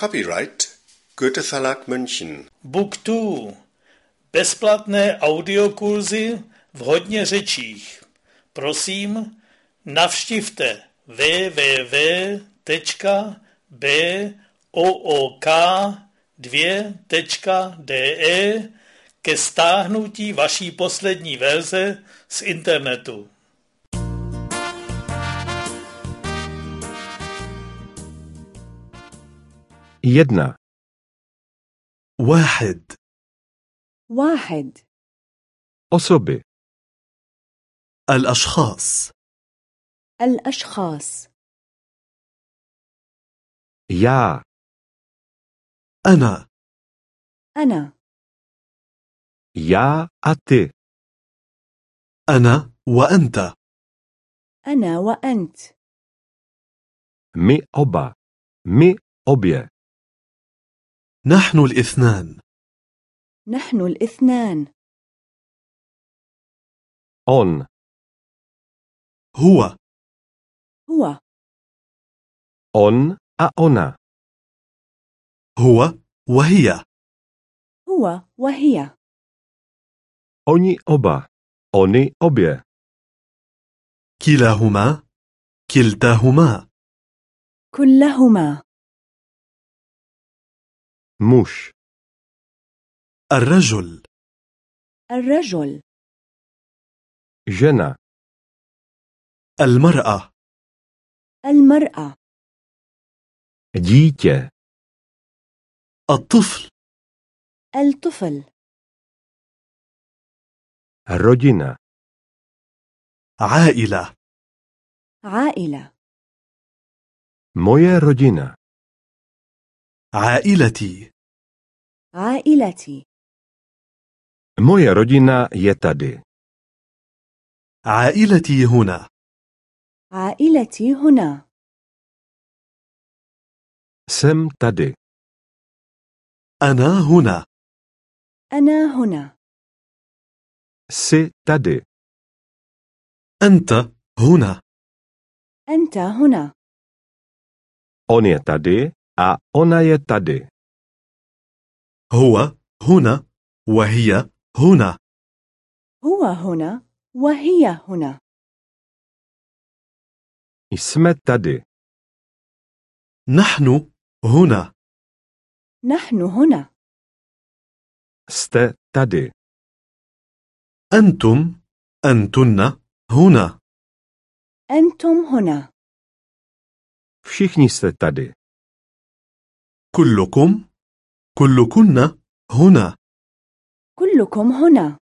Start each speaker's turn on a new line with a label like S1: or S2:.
S1: Copyright Goethe Verlag München.
S2: Book 2. Bezplatné audiokurzy v hodně řečích. Prosím, navštivte www.book2.de ke stáhnutí vaší poslední verze z internetu.
S3: Jedna,
S4: واحد.
S5: واحد.
S3: Osoby,
S4: الأشخاص.
S5: الأشخاص.
S3: Já,
S4: أنا.
S5: أنا.
S3: Já a ty,
S4: أنا وأنت.
S5: أنا وأنت.
S3: My oba, my obě,
S4: نحن الاثنان.
S5: نحن الاثنان.
S3: On,
S4: هو.
S5: هو.
S3: On a ona,
S4: هو وهي.
S5: هو وهي.
S3: Oni oba, oni obě,
S4: كلاهما. كلتاهما.
S5: كلهما.
S3: Muž,
S4: الرجل.
S5: الرجل.
S3: žena,
S4: المرأة.
S5: المرأة.
S3: dítě,
S4: الطفل.
S5: الطفل.
S3: rodina,
S4: عائلة.
S5: عائلة.
S3: moje rodina,
S4: عائلتي.
S5: عائلتي.
S3: Moje rodina je tady,
S4: عائلتي هنا.
S5: عائلتي هنا.
S3: Jsem tady,
S4: أنا هنا.
S5: أنا هنا.
S3: Jsi tady,
S4: أنت هنا.
S5: أنت هنا.
S3: On je tady. A ona je tady,
S4: هو هنا وهي هنا.
S5: هو هنا وهي هنا.
S3: jsme tady,
S4: نحن هنا.
S5: نحن هنا.
S3: Jste tady,
S4: أنتم أنتن هنا.
S5: أنتم هنا.
S3: Všichni jste tady,
S4: كلكم كلكن هنا.
S5: كلكم هنا.